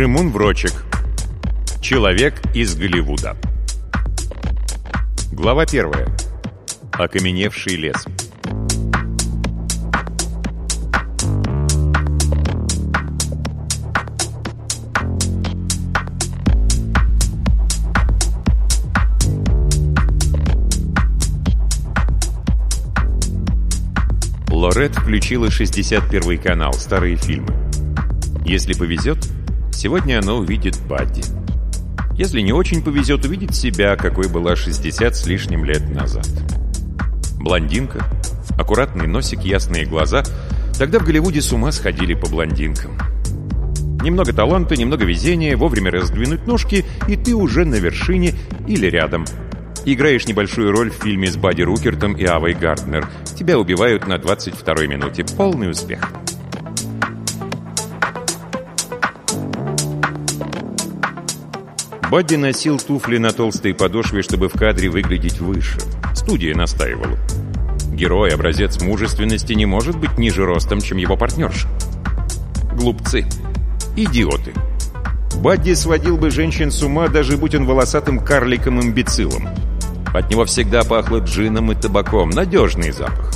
Шимун Врочек. Человек из Голливуда. Глава первая. Окаменевший лес. Лорет включила 61 канал, старые фильмы. Если повезет, сегодня она увидит Бадди. Если не очень повезет, увидит себя, какой была 60 с лишним лет назад. Блондинка, аккуратный носик, ясные глаза. Тогда в Голливуде с ума сходили по блондинкам. Немного таланта, немного везения, вовремя раздвинуть ножки, и ты уже на вершине или рядом – Играешь небольшую роль в фильме с Бадди Рукертом и Авой Гарднер. Тебя убивают на 22-й минуте. Полный успех. Бадди носил туфли на толстой подошве, чтобы в кадре выглядеть выше. Студия настаивала. Герой, образец мужественности, не может быть ниже ростом, чем его партнерша. Глупцы. Идиоты. Бадди сводил бы женщин с ума, даже будь он волосатым карликом-имбецилом. От него всегда пахло джином и табаком. Надежный запах.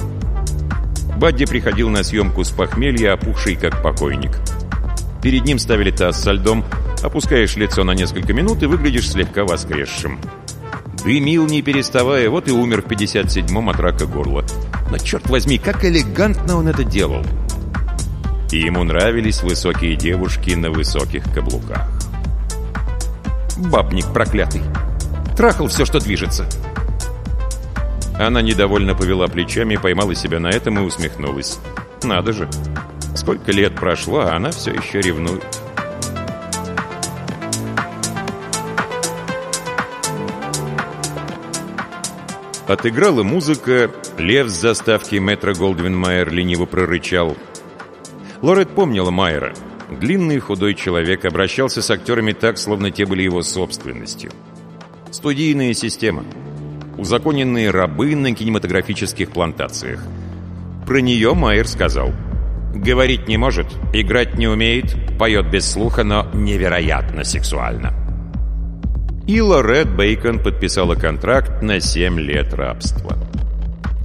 Бадди приходил на съемку с похмелья, опухший как покойник. Перед ним ставили таз со льдом, опускаешь лицо на несколько минут и выглядишь слегка воскресшим. Дымил, не переставая, вот и умер в 57-м от рака горла. Но, черт возьми, как элегантно он это делал! И ему нравились высокие девушки на высоких каблуках. Бабник проклятый! Трахал все, что движется. Она недовольно повела плечами, поймала себя на этом и усмехнулась. Надо же. Сколько лет прошло, а она все еще ревнует. Отыграла музыка, лев с заставки метро Голдвин Майер лениво прорычал. Лорет помнила Майера. Длинный худой человек обращался с актерами так, словно те были его собственностью. Студийная система. Узаконенные рабы на кинематографических плантациях. Про нее Майер сказал. Говорить не может, играть не умеет, поет без слуха, но невероятно сексуально. И Лорет Бейкон подписала контракт на 7 лет рабства.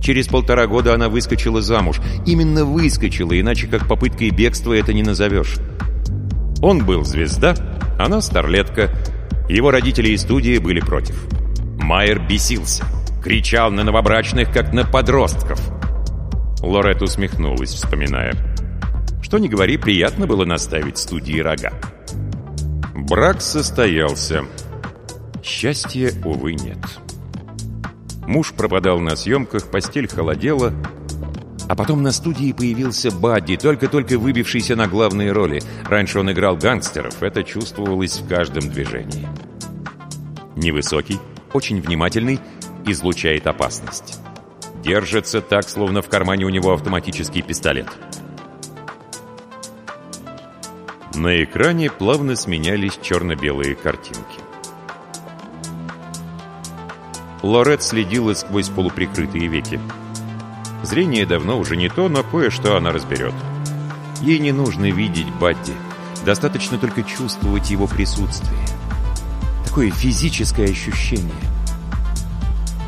Через полтора года она выскочила замуж. Именно выскочила, иначе как попыткой бегства это не назовешь. Он был звезда, она старлетка, его родители и студии были против. Майер бесился. Кричал на новобрачных, как на подростков. Лорет усмехнулась, вспоминая. Что не говори, приятно было наставить студии рога. Брак состоялся. Счастья, увы, нет. Муж пропадал на съемках, постель холодела, а потом на студии появился Бадди, только-только выбившийся на главные роли. Раньше он играл гангстеров, это чувствовалось в каждом движении. Невысокий, очень внимательный, излучает опасность. Держится так, словно в кармане у него автоматический пистолет. На экране плавно сменялись черно-белые картинки. Лорет следила сквозь полуприкрытые веки. Зрение давно уже не то, но кое-что она разберет. Ей не нужно видеть Бадди. Достаточно только чувствовать его присутствие. Такое физическое ощущение.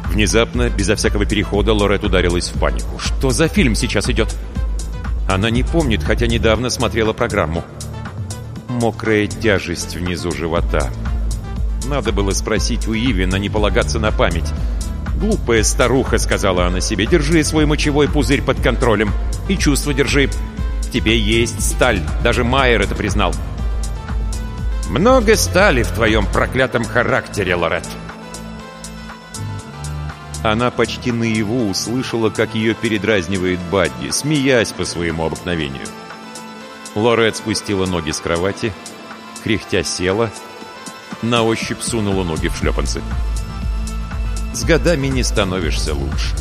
Внезапно, безо всякого перехода, Лорет ударилась в панику. Что за фильм сейчас идет? Она не помнит, хотя недавно смотрела программу. Мокрая тяжесть внизу живота. Надо было спросить у Ивина, не полагаться на память. «Глупая старуха», — сказала она себе, — «держи свой мочевой пузырь под контролем. И чувство держи. В тебе есть сталь. Даже Майер это признал». «Много стали в твоем проклятом характере, Лорет». Она почти наяву услышала, как ее передразнивает Бадди, смеясь по своему обыкновению. Лорет спустила ноги с кровати, кряхтя села, на ощупь сунула ноги в шлепанцы. С годами не становишься лучше.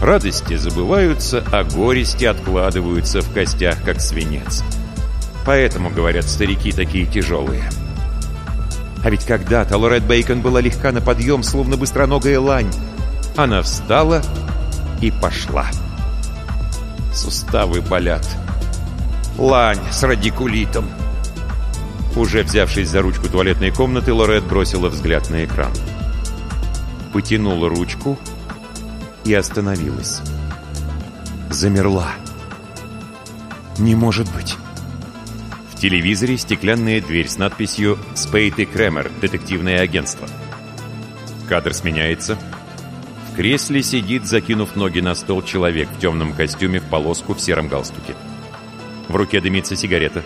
Радости забываются, а горести откладываются в костях, как свинец. Поэтому, говорят, старики такие тяжелые. А ведь когда-то Лорет Бейкон была легка на подъем, словно быстроногая лань. Она встала и пошла. Суставы болят. Лань с радикулитом. Уже взявшись за ручку туалетной комнаты, Лорет бросила взгляд на экран. Потянула ручку и остановилась. Замерла. Не может быть. В телевизоре стеклянная дверь с надписью «Спейт и Кремер. Детективное агентство». Кадр сменяется. В кресле сидит, закинув ноги на стол, человек в темном костюме в полоску в сером галстуке. В руке дымится сигарета.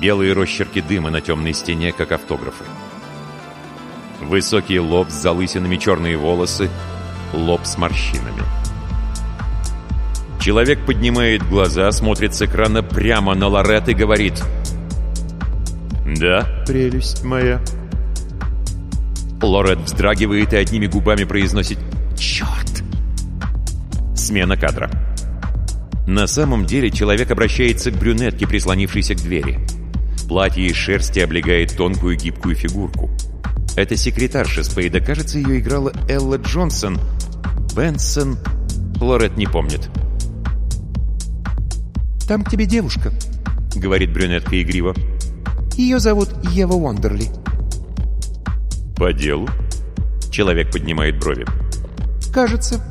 Белые росчерки дыма на темной стене, как автографы. Высокий лоб с залысинами, черные волосы, лоб с морщинами. Человек поднимает глаза, смотрит с экрана прямо на Лорет и говорит «Да, прелесть моя». Лорет вздрагивает и одними губами произносит «Черт!». Смена кадра. На самом деле человек обращается к брюнетке, прислонившейся к двери. Платье из шерсти облегает тонкую гибкую фигурку. Это секретарша Спейда. Кажется, ее играла Элла Джонсон. Бенсон... Лорет не помнит. «Там к тебе девушка», — говорит брюнетка игриво. «Ее зовут Ева Уондерли». «По делу?» Человек поднимает брови. «Кажется.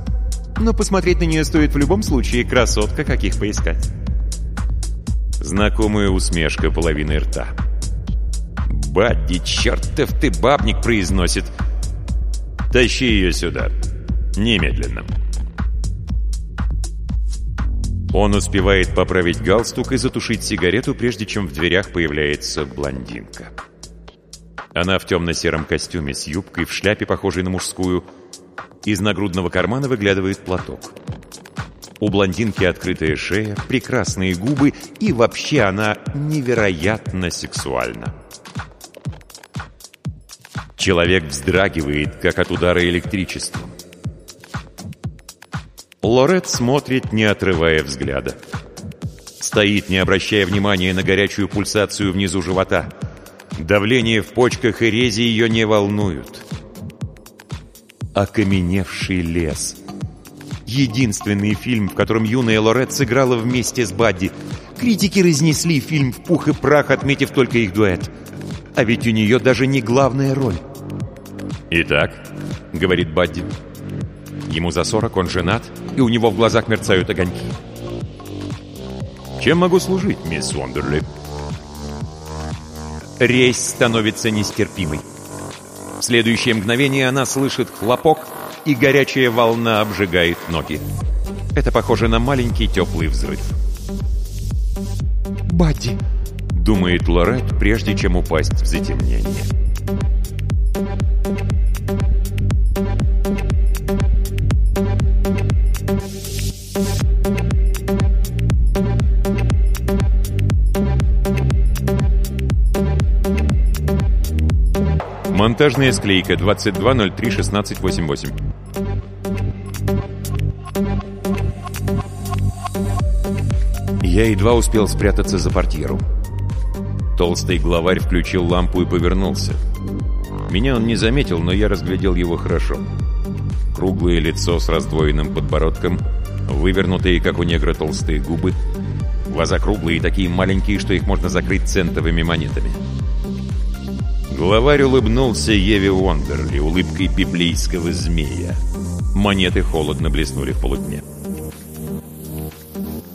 Но посмотреть на нее стоит в любом случае. Красотка, каких поискать». Знакомая усмешка половины рта. «Бадди, чертов ты бабник!» произносит. «Тащи ее сюда. Немедленно». Он успевает поправить галстук и затушить сигарету, прежде чем в дверях появляется блондинка. Она в темно-сером костюме с юбкой, в шляпе, похожей на мужскую. Из нагрудного кармана выглядывает платок. У блондинки открытая шея, прекрасные губы, и вообще она невероятно сексуальна. Человек вздрагивает, как от удара электричеством. Лорет смотрит, не отрывая взгляда. Стоит, не обращая внимания на горячую пульсацию внизу живота. Давление в почках и рези ее не волнуют. Окаменевший лес. Единственный фильм, в котором юная Лорет сыграла вместе с Бадди. Критики разнесли фильм в пух и прах, отметив только их дуэт. А ведь у нее даже не главная роль. «Итак», — говорит Бадди, — ему за сорок, он женат, и у него в глазах мерцают огоньки. «Чем могу служить, мисс Уондерли?» Рейс становится нестерпимой. В следующее мгновение она слышит хлопок, и горячая волна обжигает ноги. Это похоже на маленький теплый взрыв. «Бадди!» — думает Лорет, прежде чем упасть в затемнение. Монтажная склейка 22031688. Я едва успел спрятаться за портьеру. Толстый главарь включил лампу и повернулся. Меня он не заметил, но я разглядел его хорошо. Круглое лицо с раздвоенным подбородком, вывернутые, как у негра, толстые губы, глаза круглые и такие маленькие, что их можно закрыть центовыми монетами. Главарь улыбнулся Еве Уондерли улыбкой библейского змея. Монеты холодно блеснули в полутьме.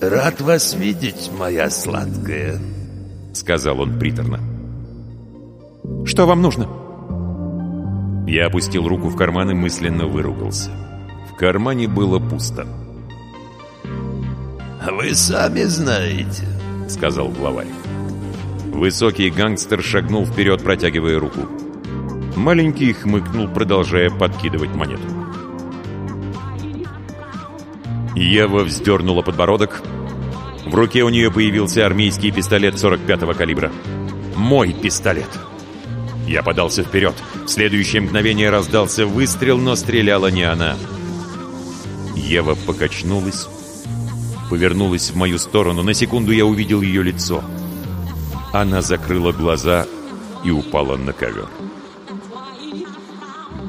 «Рад вас видеть, моя сладкая», — сказал он приторно. «Что вам нужно?» Я опустил руку в карман и мысленно выругался. В кармане было пусто. «Вы сами знаете», — сказал главарь. Высокий гангстер шагнул вперед, протягивая руку. Маленький хмыкнул, продолжая подкидывать монету. Ева вздернула подбородок. В руке у нее появился армейский пистолет 45-го калибра. Мой пистолет. Я подался вперед. В следующее мгновение раздался выстрел, но стреляла не она. Ева покачнулась, повернулась в мою сторону. На секунду я увидел ее лицо — она закрыла глаза и упала на ковер.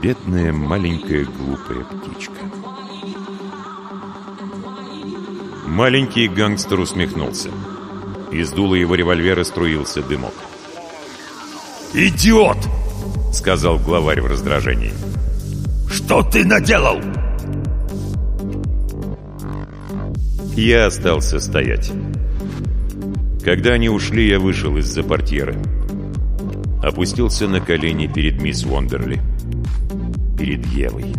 Бедная маленькая глупая птичка. Маленький гангстер усмехнулся. Из дула его револьвера струился дымок. «Идиот!» — сказал главарь в раздражении. «Что ты наделал?» Я остался стоять. Когда они ушли, я вышел из-за портьеры. Опустился на колени перед мисс Уондерли. Перед Евой.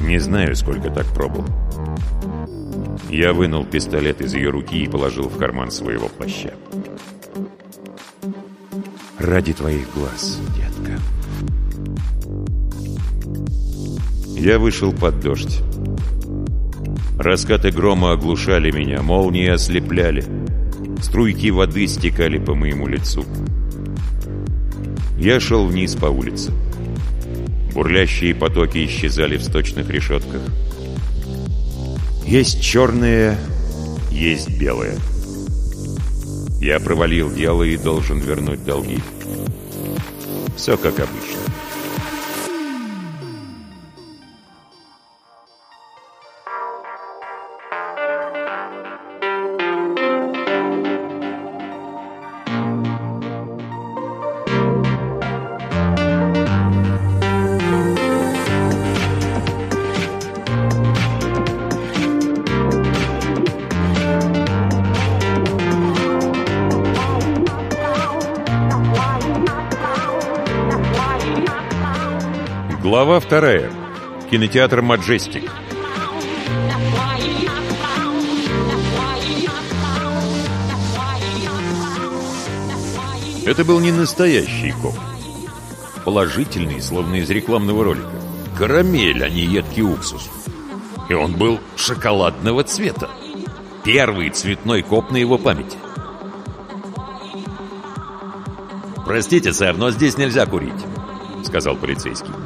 Не знаю, сколько так пробыл. Я вынул пистолет из ее руки и положил в карман своего плаща. «Ради твоих глаз, детка». Я вышел под дождь. Раскаты грома оглушали меня, молнии ослепляли. Струйки воды стекали по моему лицу. Я шел вниз по улице. Бурлящие потоки исчезали в сточных решетках. Есть черное, есть белое. Я провалил дело и должен вернуть долги. Все как обычно. Глава вторая. Кинотеатр «Маджестик». Это был не настоящий коп. Положительный, словно из рекламного ролика. Карамель, а не едкий уксус. И он был шоколадного цвета. Первый цветной коп на его памяти. «Простите, сэр, но здесь нельзя курить», — сказал полицейский.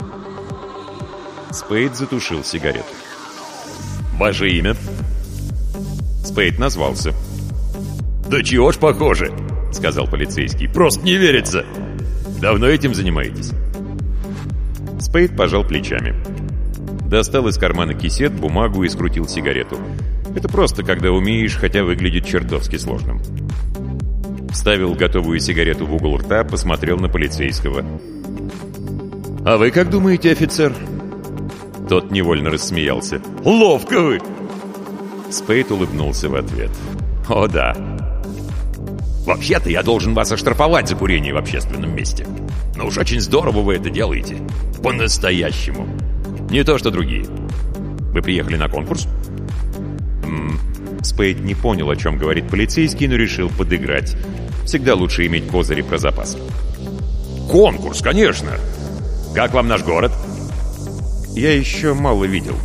Спейд затушил сигарету. «Ваше имя?» Спейд назвался. «Да чего ж похоже!» — сказал полицейский. «Просто не верится! Давно этим занимаетесь?» Спейд пожал плечами. Достал из кармана кисет, бумагу и скрутил сигарету. Это просто, когда умеешь, хотя выглядит чертовски сложным. Вставил готовую сигарету в угол рта, посмотрел на полицейского. «А вы как думаете, офицер?» Тот невольно рассмеялся. «Ловко вы!» Спейд улыбнулся в ответ. «О да!» «Вообще-то я должен вас оштрафовать за курение в общественном месте. Но уж очень здорово вы это делаете. По-настоящему. Не то, что другие. Вы приехали на конкурс?» М -м, Спейд не понял, о чем говорит полицейский, но решил подыграть. Всегда лучше иметь козыри про запас. «Конкурс, конечно! Как вам наш город?» Я еще мало видел.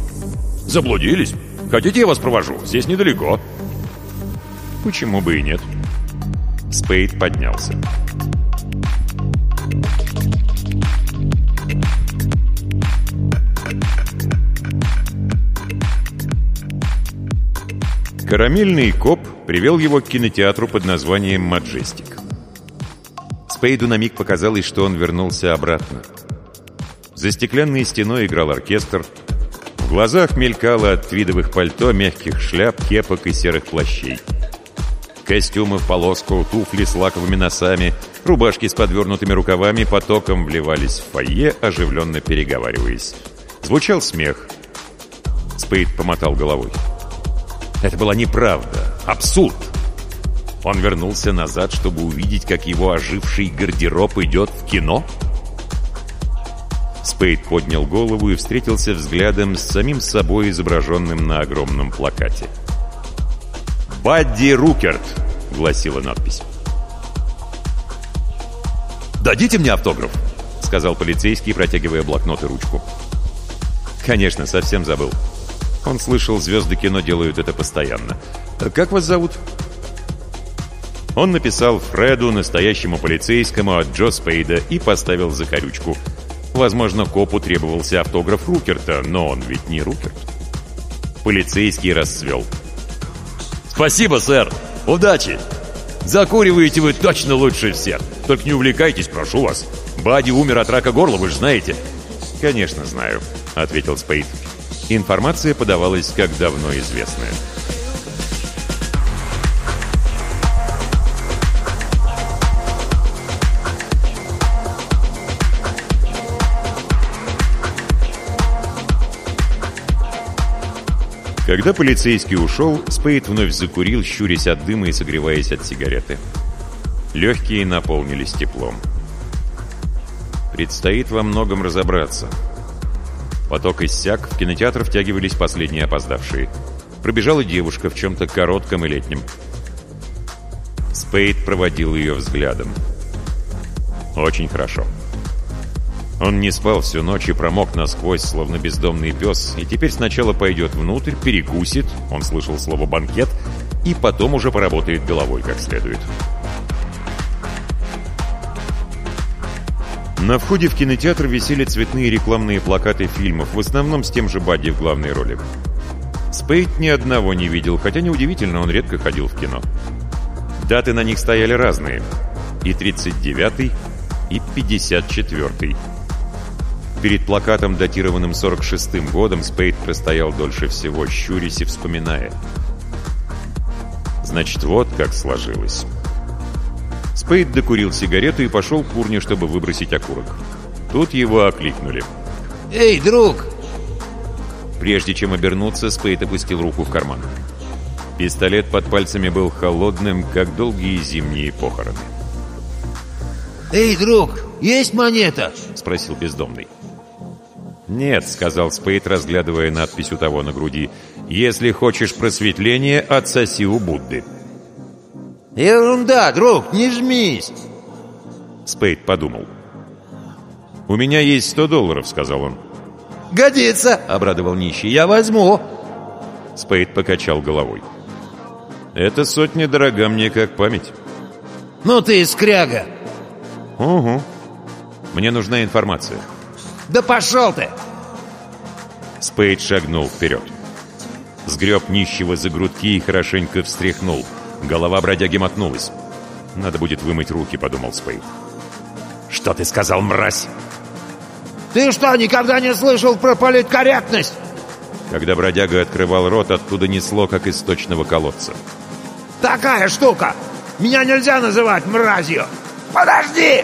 Заблудились? Хотите, я вас провожу? Здесь недалеко. Почему бы и нет? Спейд поднялся. Карамельный коп привел его к кинотеатру под названием «Маджестик». Спейду на миг показалось, что он вернулся обратно. За стеклянной стеной играл оркестр. В глазах мелькало от твидовых пальто, мягких шляп, кепок и серых плащей. Костюмы в полоску, туфли с лаковыми носами, рубашки с подвернутыми рукавами потоком вливались в фойе, оживленно переговариваясь. Звучал смех. Спейд помотал головой. Это была неправда, абсурд. Он вернулся назад, чтобы увидеть, как его оживший гардероб идет в кино? — Спейд поднял голову и встретился взглядом с самим собой, изображенным на огромном плакате. «Бадди Рукерт», — гласила надпись. «Дадите мне автограф?» — сказал полицейский, протягивая блокнот и ручку. «Конечно, совсем забыл. Он слышал, звезды кино делают это постоянно. Как вас зовут?» Он написал Фреду, настоящему полицейскому от Джо Спейда, и поставил закорючку — Возможно, копу требовался автограф Рукерта, но он ведь не Рукерт. Полицейский расцвел. «Спасибо, сэр! Удачи! Закуриваете вы точно лучше всех! Только не увлекайтесь, прошу вас! Бади умер от рака горла, вы же знаете!» «Конечно знаю», — ответил Спейд. Информация подавалась как давно известная. Когда полицейский ушел, Спейд вновь закурил, щурясь от дыма и согреваясь от сигареты. Легкие наполнились теплом. Предстоит во многом разобраться. Поток иссяк, в кинотеатр втягивались последние опоздавшие. Пробежала девушка в чем-то коротком и летнем. Спейд проводил ее взглядом. Очень хорошо. Он не спал всю ночь и промок насквозь, словно бездомный пес, и теперь сначала пойдет внутрь, перекусит, он слышал слово «банкет», и потом уже поработает головой как следует. На входе в кинотеатр висели цветные рекламные плакаты фильмов, в основном с тем же Бадди в главной роли. Спейд ни одного не видел, хотя неудивительно, он редко ходил в кино. Даты на них стояли разные. И 39-й, и 54-й. Перед плакатом, датированным 46-м годом, Спейд простоял дольше всего, щурясь и вспоминая. Значит, вот как сложилось. Спейд докурил сигарету и пошел к урне, чтобы выбросить окурок. Тут его окликнули. «Эй, друг!» Прежде чем обернуться, Спейд опустил руку в карман. Пистолет под пальцами был холодным, как долгие зимние похороны. «Эй, друг, есть монета?» — спросил бездомный. «Нет», — сказал Спейд, разглядывая надпись у того на груди. «Если хочешь просветления, отсоси у Будды». «Ерунда, друг, не жмись!» Спейд подумал. «У меня есть сто долларов», — сказал он. «Годится!» — обрадовал нищий. «Я возьму!» Спейд покачал головой. «Эта сотня дорога мне как память». «Ну ты скряга!» «Угу. Мне нужна информация». «Да пошел ты!» Спейд шагнул вперед. Сгреб нищего за грудки и хорошенько встряхнул. Голова бродяги мотнулась. «Надо будет вымыть руки», — подумал Спейд. «Что ты сказал, мразь?» «Ты что, никогда не слышал про политкорректность?» Когда бродяга открывал рот, оттуда несло, как из сточного колодца. «Такая штука! Меня нельзя называть мразью! Подожди!»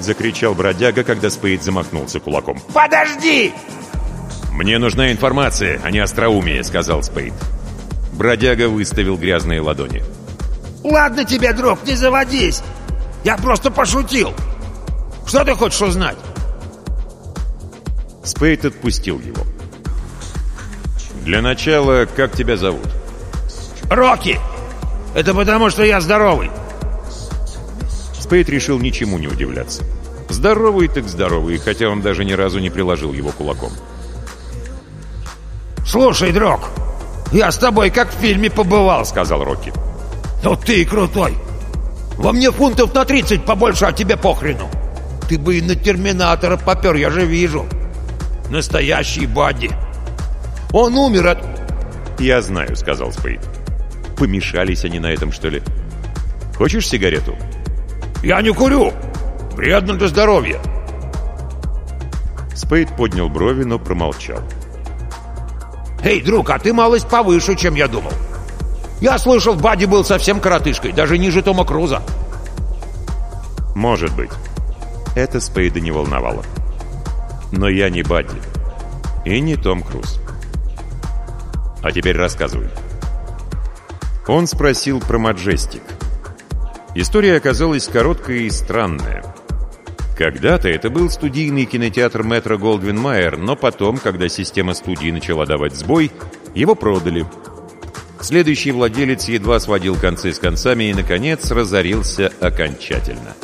Закричал бродяга, когда Спейд замахнулся кулаком. «Подожди!» «Мне нужна информация, а не остроумие», — сказал Спейд. Бродяга выставил грязные ладони. «Ладно тебе, друг, не заводись! Я просто пошутил! Что ты хочешь узнать?» Спейд отпустил его. «Для начала, как тебя зовут?» «Рокки! Это потому, что я здоровый!» Спейд решил ничему не удивляться. Здоровый так здоровый, хотя он даже ни разу не приложил его кулаком. «Слушай, друг, я с тобой как в фильме побывал», — сказал Рокки. «Ну ты крутой! Во мне фунтов на 30 побольше, а тебе похрену! Ты бы и на Терминатора попер, я же вижу! Настоящий Бадди! Он умер от...» «Я знаю», — сказал Спейд. «Помешались они на этом, что ли? Хочешь сигарету?» «Я не курю! Вредно для здоровья!» Спейд поднял брови, но промолчал. «Эй, друг, а ты малость повыше, чем я думал. Я слышал, Бадди был совсем коротышкой, даже ниже Тома Круза». «Может быть. Это Спейда не волновало. Но я не Бадди. И не Том Круз. А теперь рассказывай». Он спросил про Маджестик. История оказалась короткая и странная. Когда-то это был студийный кинотеатр Метро Голдвин Майер, но потом, когда система студии начала давать сбой, его продали. Следующий владелец едва сводил концы с концами и, наконец, разорился окончательно.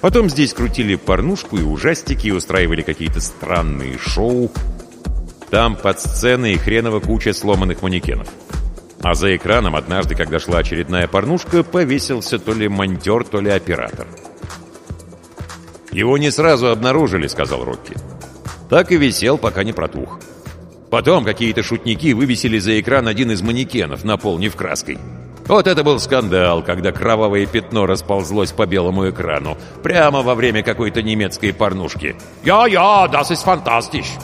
Потом здесь крутили порнушку и ужастики, и устраивали какие-то странные шоу. Там под сценой хреново куча сломанных манекенов. А за экраном однажды, когда шла очередная порнушка, повесился то ли монтер, то ли оператор. «Его не сразу обнаружили», — сказал Рокки. Так и висел, пока не протух. Потом какие-то шутники вывесили за экран один из манекенов, наполнив краской. Вот это был скандал, когда кровавое пятно расползлось по белому экрану, прямо во время какой-то немецкой порнушки. «Я-я, das ist fantastisch!»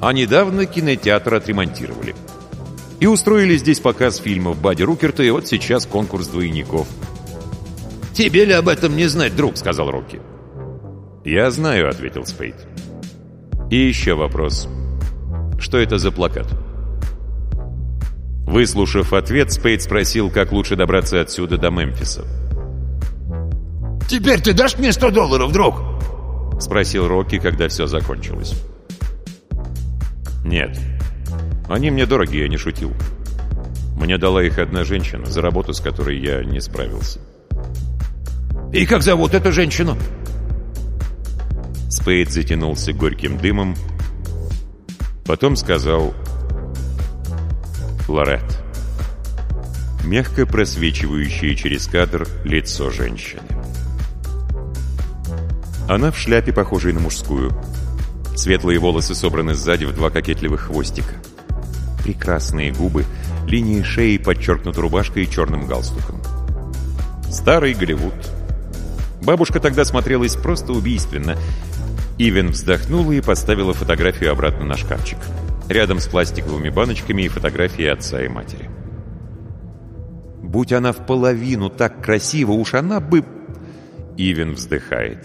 А недавно кинотеатр отремонтировали. И устроили здесь показ фильмов Бадди Рукерта, и вот сейчас конкурс двойников. «Тебе ли об этом не знать, друг?» — сказал Рокки. «Я знаю», — ответил Спейд. «И еще вопрос. Что это за плакат?» Выслушав ответ, Спейд спросил, как лучше добраться отсюда до Мемфиса. «Теперь ты дашь мне 100 долларов, друг?» — спросил Рокки, когда все закончилось. «Нет. Они мне дороги, я не шутил. Мне дала их одна женщина, за работу с которой я не справился». «И как зовут эту женщину?» Спейд затянулся горьким дымом, потом сказал «Лорет». Мягко просвечивающее через кадр лицо женщины. Она в шляпе, похожей на мужскую. Светлые волосы собраны сзади в два кокетливых хвостика. Прекрасные губы, линии шеи подчеркнуты рубашкой и черным галстуком. Старый Голливуд. Бабушка тогда смотрелась просто убийственно. Ивен вздохнула и поставила фотографию обратно на шкафчик. Рядом с пластиковыми баночками и фотографии отца и матери. Будь она в половину так красива, уж она бы... Ивен вздыхает.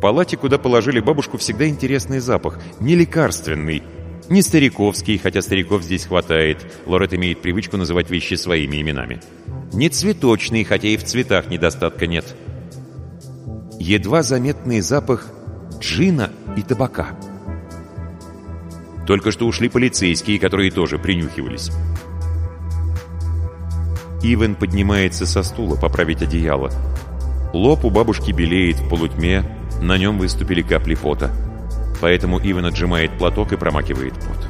Палате, куда положили бабушку, всегда интересный запах. Не лекарственный, не стариковский, хотя стариков здесь хватает. Лорет имеет привычку называть вещи своими именами. Не цветочный, хотя и в цветах недостатка нет. Едва заметный запах джина и табака. Только что ушли полицейские, которые тоже принюхивались. Ивен поднимается со стула поправить одеяло. Лоб у бабушки белеет в полутьме, на нем выступили капли пота. Поэтому Иван отжимает платок и промакивает пот.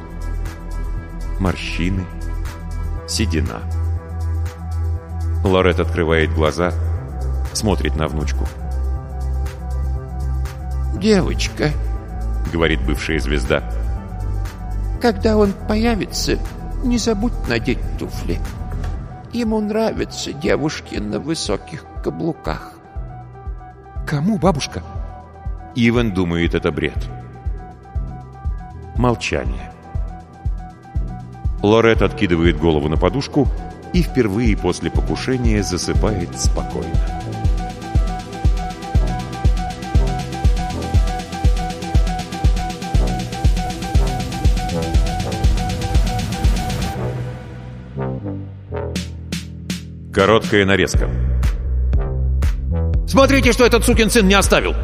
Морщины. Седина. Лорет открывает глаза, смотрит на внучку. «Девочка», — говорит бывшая звезда, — «когда он появится, не забудь надеть туфли. Ему нравятся девушки на высоких каблуках». «Кому, бабушка?» Иван думает, это бред. Молчание. Лорет откидывает голову на подушку и впервые после покушения засыпает спокойно. Короткая нарезка. «Смотрите, что этот сукин сын не оставил!»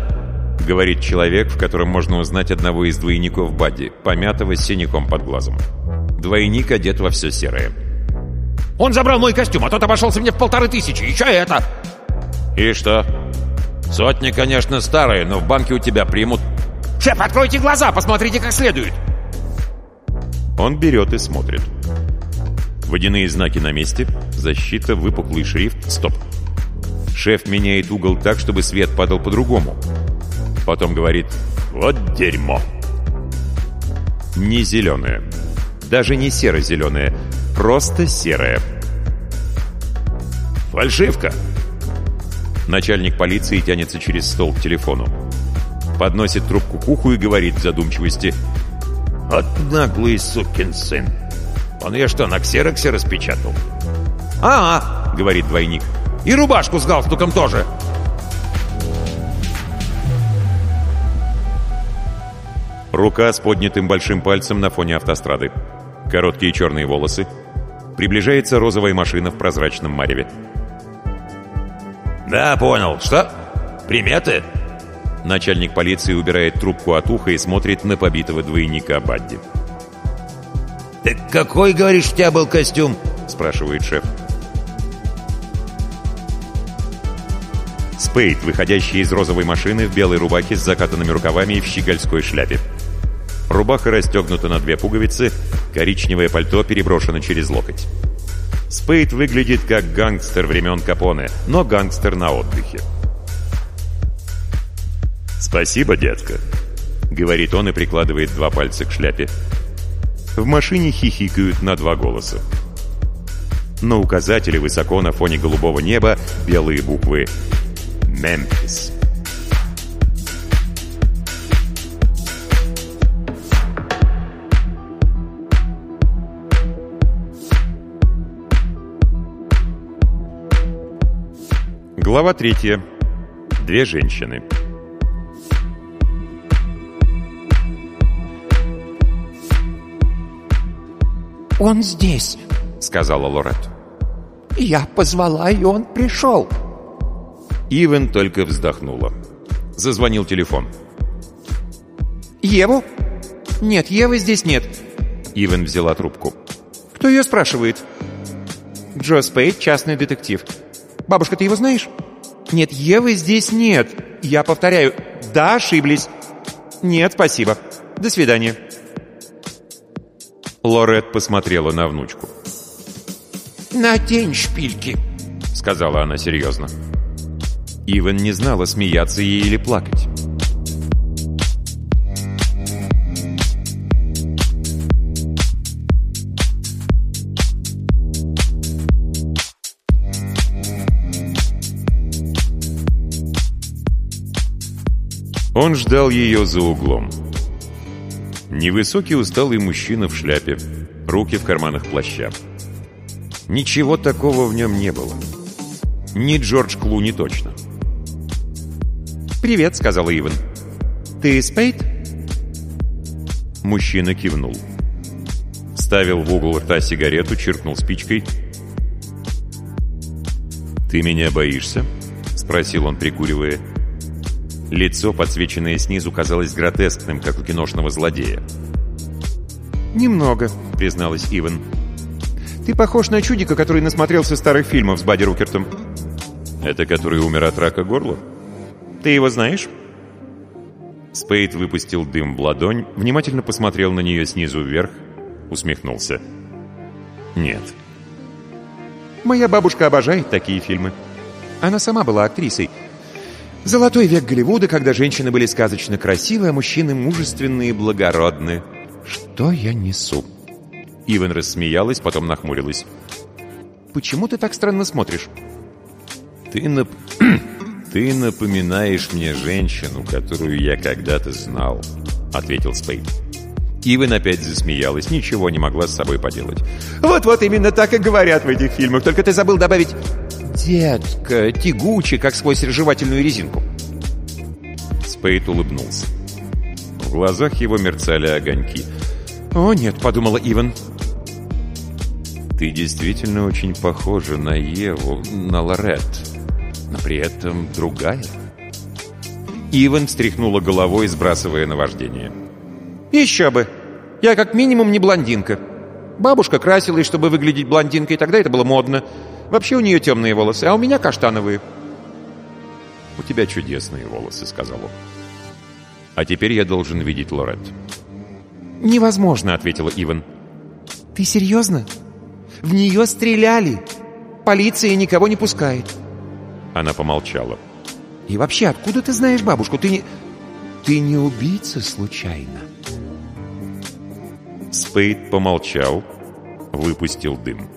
Говорит человек, в котором можно узнать одного из двойников Бадди, помятого с синяком под глазом. Двойник одет во все серое. «Он забрал мой костюм, а тот обошелся мне в полторы тысячи, еще это!» «И что? Сотни, конечно, старые, но в банке у тебя примут...» «Шеф, откройте глаза, посмотрите как следует!» Он берет и смотрит. Водяные знаки на месте, защита, выпуклый шрифт, стоп. Шеф меняет угол так, чтобы свет падал по-другому. Потом говорит «Вот дерьмо». Не зеленое. Даже не серо-зеленое. Просто серое. «Фальшивка!» Начальник полиции тянется через стол к телефону. Подносит трубку к уху и говорит в задумчивости «От наглый сукин сын! Он ее что, на ксероксе распечатал?» «А, — говорит двойник. И рубашку с галстуком тоже!» Рука с поднятым большим пальцем на фоне автострады. Короткие черные волосы. Приближается розовая машина в прозрачном мареве. «Да, понял. Что? Приметы?» Начальник полиции убирает трубку от уха и смотрит на побитого двойника Бадди. «Так какой, говоришь, у тебя был костюм?» спрашивает шеф. Спейд, выходящий из розовой машины в белой рубахе с закатанными рукавами и в щегольской шляпе. Рубаха расстегнута на две пуговицы, коричневое пальто переброшено через локоть. Спейд выглядит как гангстер времен Капоне, но гангстер на отдыхе. «Спасибо, детка», — говорит он и прикладывает два пальца к шляпе. В машине хихикают на два голоса. На указателе высоко на фоне голубого неба белые буквы «Мемфис». Глава третья. Две женщины. «Он здесь», — сказала Лорет. «Я позвала, и он пришел». Ивен только вздохнула. Зазвонил телефон. «Еву?» «Нет, Евы здесь нет». Ивен взяла трубку. «Кто ее спрашивает?» «Джо Спейд, частный детектив». «Бабушка, ты его знаешь?» «Нет, Евы здесь нет. Я повторяю, да, ошиблись». «Нет, спасибо. До свидания». Лорет посмотрела на внучку. «Надень шпильки», — сказала она серьезно. Иван не знала, смеяться ей или плакать. Он ждал ее за углом. Невысокий усталый мужчина в шляпе, руки в карманах плаща. Ничего такого в нем не было. Ни Джордж Клуни точно. «Привет», — сказала Иван. «Ты Спейд?» Мужчина кивнул. Ставил в угол рта сигарету, чиркнул спичкой. «Ты меня боишься?» — спросил он, прикуривая. Лицо, подсвеченное снизу, казалось гротескным, как у киношного злодея. «Немного», — призналась Иван. «Ты похож на чудика, который насмотрелся старых фильмов с Бадди Рукертом». «Это который умер от рака горла?» «Ты его знаешь?» Спейд выпустил дым в ладонь, внимательно посмотрел на нее снизу вверх, усмехнулся. «Нет». «Моя бабушка обожает такие фильмы. Она сама была актрисой». Золотой век Голливуда, когда женщины были сказочно красивы, а мужчины мужественные и благородны. Что я несу? Иван рассмеялась, потом нахмурилась. Почему ты так странно смотришь? Ты, нап... ты напоминаешь мне женщину, которую я когда-то знал, ответил Спейд. Иван опять засмеялась, ничего не могла с собой поделать. Вот-вот именно так и говорят в этих фильмах, только ты забыл добавить «Детка, тягучий, как сквозь жевательную резинку». Спейд улыбнулся. В глазах его мерцали огоньки. «О, нет», — подумала Иван. «Ты действительно очень похожа на Еву, на Лорет, но при этом другая». Иван встряхнула головой, сбрасывая наваждение. «Еще бы! Я как минимум не блондинка. Бабушка красилась, чтобы выглядеть блондинкой, тогда это было модно. Вообще у нее темные волосы, а у меня каштановые». «У тебя чудесные волосы», — сказал он. «А теперь я должен видеть Лорет». «Невозможно», — ответила Иван. «Ты серьезно? В нее стреляли. Полиция никого не пускает». Она помолчала. «И вообще, откуда ты знаешь бабушку? Ты не... Ты не убийца случайно?» Спейд помолчал, выпустил дым.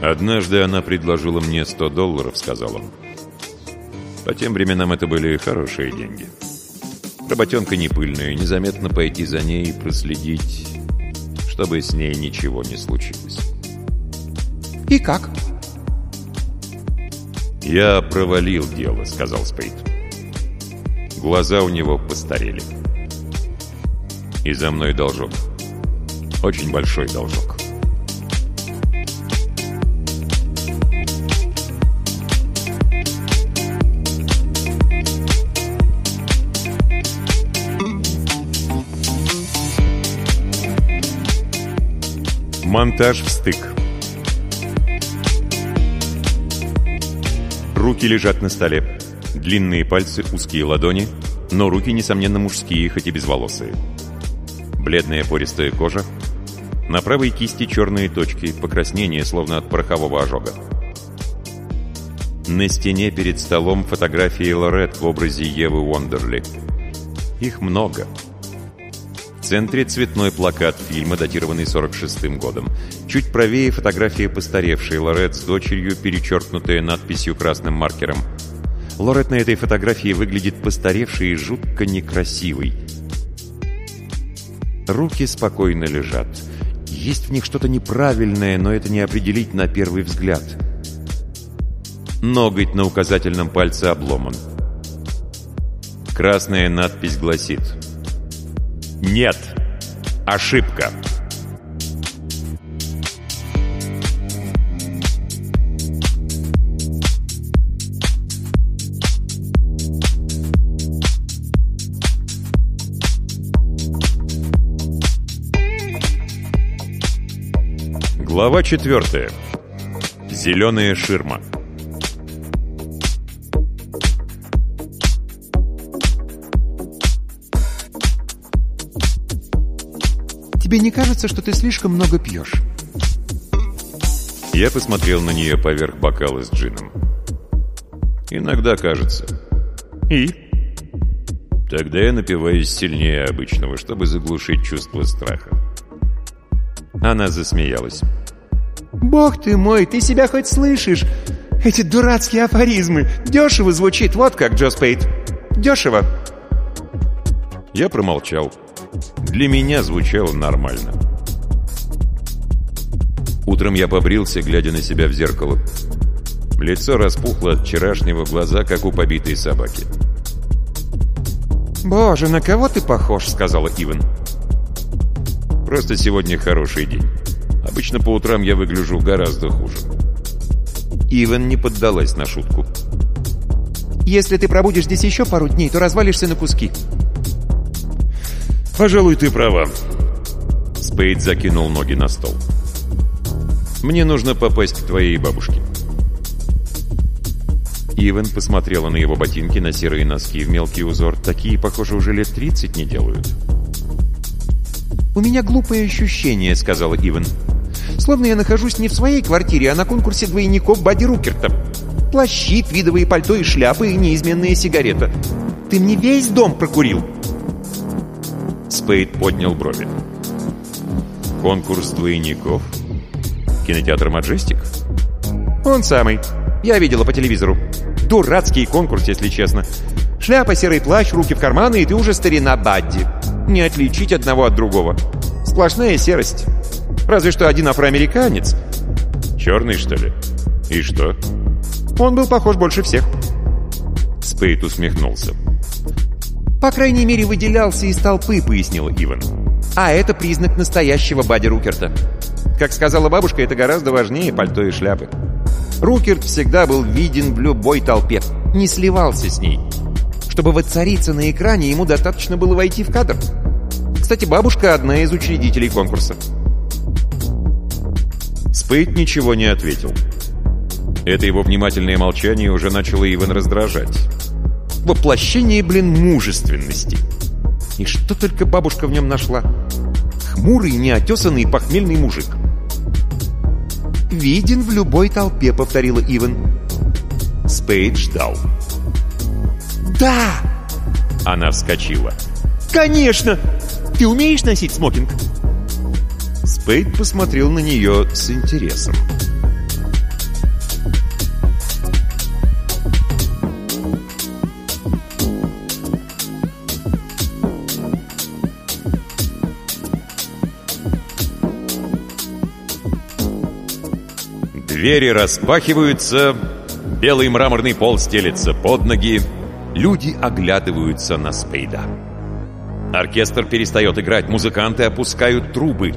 «Однажды она предложила мне 100 долларов», — сказал он. «По тем временам это были хорошие деньги. Работенка не пыльная, незаметно пойти за ней и проследить, чтобы с ней ничего не случилось». «И как?» «Я провалил дело», — сказал Спейд. Глаза у него постарели. «И за мной должок. Очень большой должок». Монтаж в стык. Руки лежат на столе. Длинные пальцы, узкие ладони, но руки, несомненно, мужские, хоть и безволосые. Бледная пористая кожа. На правой кисти черные точки, покраснение, словно от порохового ожога. На стене перед столом фотографии Лорет в образе Евы Уондерли. Их много. В центре цветной плакат фильма, датированный 46-м годом. Чуть правее фотография постаревшей Лорет с дочерью, перечеркнутая надписью красным маркером. Лорет на этой фотографии выглядит постаревшей и жутко некрасивой. Руки спокойно лежат. Есть в них что-то неправильное, но это не определить на первый взгляд. Ноготь на указательном пальце обломан. Красная надпись гласит «Нет». Ошибка. Глава четвертая. Зеленая ширма. Тебе не кажется, что ты слишком много пьешь? Я посмотрел на нее поверх бокала с джином. Иногда кажется. И? Тогда я напиваюсь сильнее обычного, чтобы заглушить чувство страха. Она засмеялась. Бог ты мой, ты себя хоть слышишь? Эти дурацкие афоризмы. Дешево звучит, вот как, Джо Спейд. Дешево. Я промолчал. Для меня звучало нормально. Утром я побрился, глядя на себя в зеркало. Лицо распухло от вчерашнего глаза, как у побитой собаки. «Боже, на кого ты похож?» — сказала Иван. «Просто сегодня хороший день. Обычно по утрам я выгляжу гораздо хуже». Иван не поддалась на шутку. «Если ты пробудешь здесь еще пару дней, то развалишься на куски. «Пожалуй, ты права». Спейд закинул ноги на стол. «Мне нужно попасть к твоей бабушке». Иван посмотрела на его ботинки, на серые носки в мелкий узор. Такие, похоже, уже лет 30 не делают. «У меня глупое ощущение», — сказала Иван. «Словно я нахожусь не в своей квартире, а на конкурсе двойников Бадди Рукерта. Плащи, твидовые пальто и шляпы, и неизменная сигарета. Ты мне весь дом прокурил». Спейд поднял брови. «Конкурс двойников? Кинотеатр «Маджестик»?» «Он самый. Я видела по телевизору. Дурацкий конкурс, если честно. Шляпа, серый плащ, руки в карманы, и ты уже старина Бадди. Не отличить одного от другого. Сплошная серость. Разве что один афроамериканец. Черный, что ли? И что? Он был похож больше всех. Спейд усмехнулся. «По крайней мере, выделялся из толпы», — пояснила Иван. «А это признак настоящего Бадди Рукерта. Как сказала бабушка, это гораздо важнее пальто и шляпы. Рукерт всегда был виден в любой толпе, не сливался с ней. Чтобы воцариться на экране, ему достаточно было войти в кадр. Кстати, бабушка — одна из учредителей конкурса». Спейд ничего не ответил. Это его внимательное молчание уже начало Иван раздражать воплощение, блин, мужественности. И что только бабушка в нем нашла. Хмурый, неотесанный, похмельный мужик. «Виден в любой толпе», — повторила Иван. Спейд ждал. «Да!» Она вскочила. «Конечно! Ты умеешь носить смокинг?» Спейд посмотрел на нее с интересом. Двери распахиваются, белый мраморный пол стелется под ноги, люди оглядываются на Спейда. Оркестр перестает играть, музыканты опускают трубы.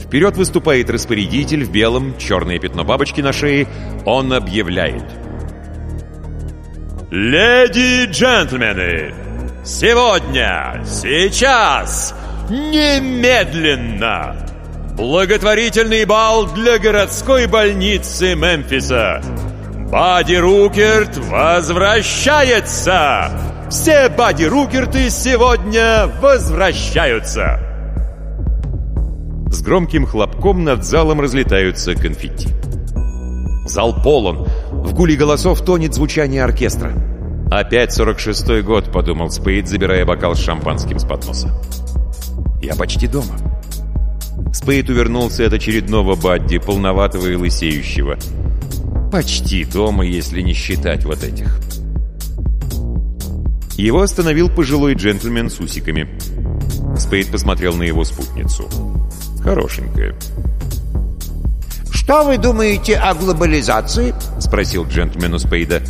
Вперед выступает распорядитель в белом, черное пятно бабочки на шее. Он объявляет. «Леди и джентльмены, сегодня, сейчас, немедленно!» Благотворительный бал для городской больницы Мемфиса. Бади Рукерт возвращается! Все Бади Рукерты сегодня возвращаются! С громким хлопком над залом разлетаются конфетти. Зал полон. В гуле голосов тонет звучание оркестра. «Опять 46-й год», — подумал Спейд, забирая бокал с шампанским с подноса. «Я почти дома». Спейд увернулся от очередного Бадди, полноватого и лысеющего. Почти дома, если не считать вот этих. Его остановил пожилой джентльмен с усиками. Спейд посмотрел на его спутницу. Хорошенькая. «Что вы думаете о глобализации?» — спросил джентльмен у Спейда.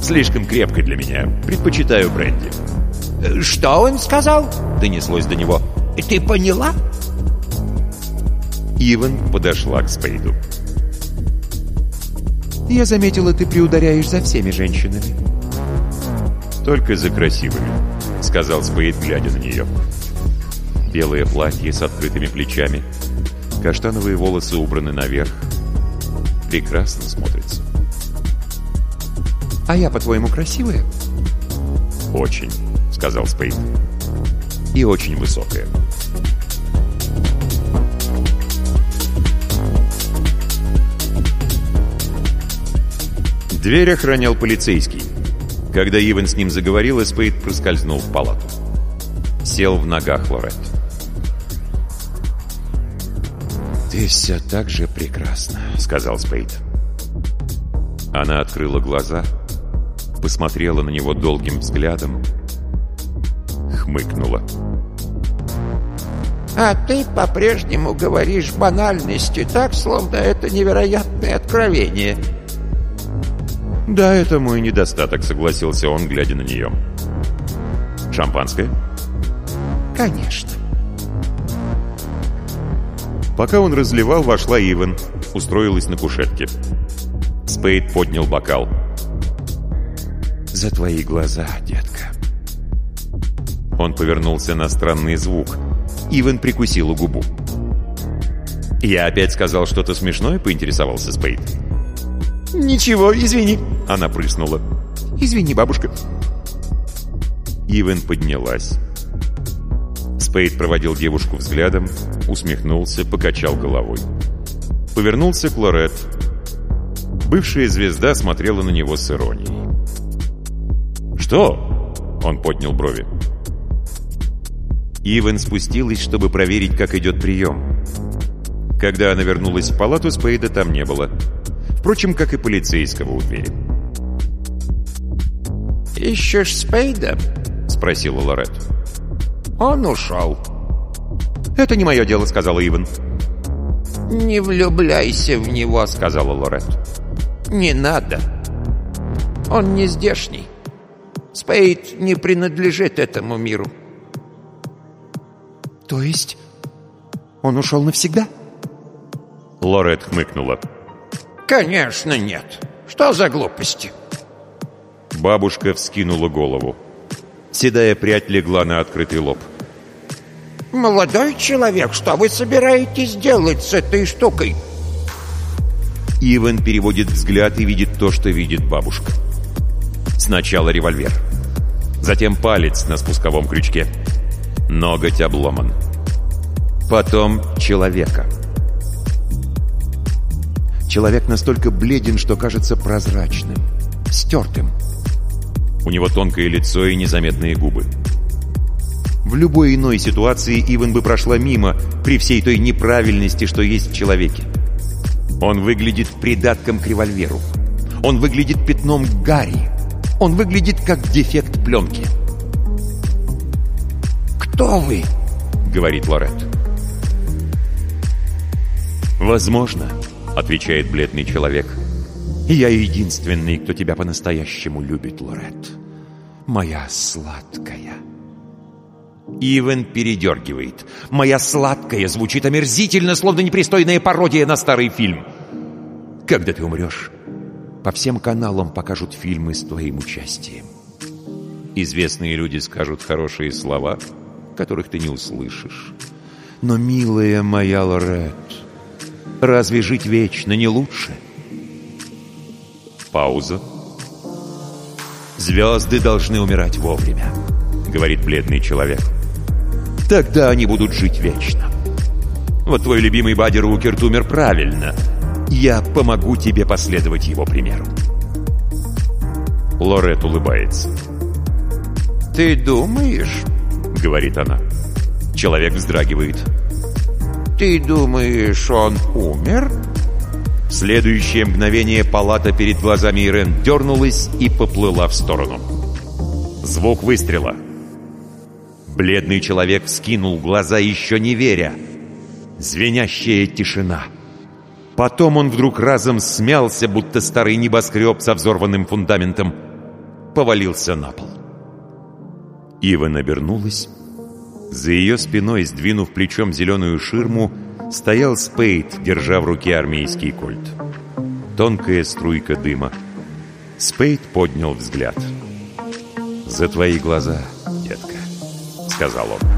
«Слишком крепко для меня. Предпочитаю бренди». «Что он сказал?» — донеслось до него. Ты поняла? Иван подошла к Спейду. «Я заметила, ты приударяешь за всеми женщинами». «Только за красивыми», — сказал Спейд, глядя на нее. Белое платье с открытыми плечами, каштановые волосы убраны наверх. Прекрасно смотрится. «А я, по-твоему, красивая?» «Очень», — сказал Спейд. «И очень высокая». Дверь охранял полицейский. Когда Иван с ним заговорил, Спейд проскользнул в палату. Сел в ногах Лорет. «Ты все так же прекрасна», — сказал Спейд. Она открыла глаза, посмотрела на него долгим взглядом, хмыкнула. А ты по-прежнему говоришь банальности, так, словно это невероятное откровение. «Да, это мой недостаток», — согласился он, глядя на нее. «Шампанское?» «Конечно». Пока он разливал, вошла Иван, устроилась на кушетке. Спейд поднял бокал. «За твои глаза, детка». Он повернулся на странный звук. Иван прикусила губу. «Я опять сказал что-то смешное?» — поинтересовался Спейд. «Ничего, извини». Она прыснула. «Извини, бабушка». Иван поднялась. Спейд проводил девушку взглядом, усмехнулся, покачал головой. Повернулся к Лорет. Бывшая звезда смотрела на него с иронией. «Что?» — он поднял брови. Иван спустилась, чтобы проверить, как идет прием. Когда она вернулась в палату, Спейда там не было. Впрочем, как и полицейского у двери. «Ищешь Спейда?» — спросила Лорет. «Он ушел». «Это не мое дело», — сказала Иван. «Не влюбляйся в него», — сказала Лорет. «Не надо. Он не здешний. Спейд не принадлежит этому миру». «То есть он ушел навсегда?» Лорет хмыкнула. «Конечно нет. Что за глупости?» Бабушка вскинула голову. Седая прядь легла на открытый лоб. «Молодой человек, что вы собираетесь делать с этой штукой?» Иван переводит взгляд и видит то, что видит бабушка. Сначала револьвер. Затем палец на спусковом крючке. Ноготь обломан. Потом человека. Человек настолько бледен, что кажется прозрачным, стертым. У него тонкое лицо и незаметные губы. В любой иной ситуации Иван бы прошла мимо при всей той неправильности, что есть в человеке. Он выглядит придатком к револьверу. Он выглядит пятном Гарри. Он выглядит как дефект пленки. «Кто вы?» — говорит Лорет. «Возможно», — отвечает бледный человек. «Я единственный, кто тебя по-настоящему любит, Лорет. Моя сладкая». Ивен передергивает. «Моя сладкая» звучит омерзительно, словно непристойная пародия на старый фильм. Когда ты умрешь, по всем каналам покажут фильмы с твоим участием. Известные люди скажут хорошие слова, которых ты не услышишь. Но, милая моя Лорет, разве жить вечно не лучше? Пауза. «Звезды должны умирать вовремя», — говорит бледный человек. «Тогда они будут жить вечно. Вот твой любимый Бадди Рукерт умер правильно. Я помогу тебе последовать его примеру». Лорет улыбается. «Ты думаешь?» — говорит она. Человек вздрагивает. «Ты думаешь, он умер?» В следующее мгновение палата перед глазами Ирен дернулась и поплыла в сторону. Звук выстрела. Бледный человек вскинул глаза, еще не веря. Звенящая тишина. Потом он вдруг разом смялся, будто старый небоскреб со взорванным фундаментом. Повалился на пол. Ива набернулась, За ее спиной, сдвинув плечом зеленую ширму, стоял Спейд, держа в руке армейский кольт. Тонкая струйка дыма. Спейд поднял взгляд. «За твои глаза, детка», — сказал он.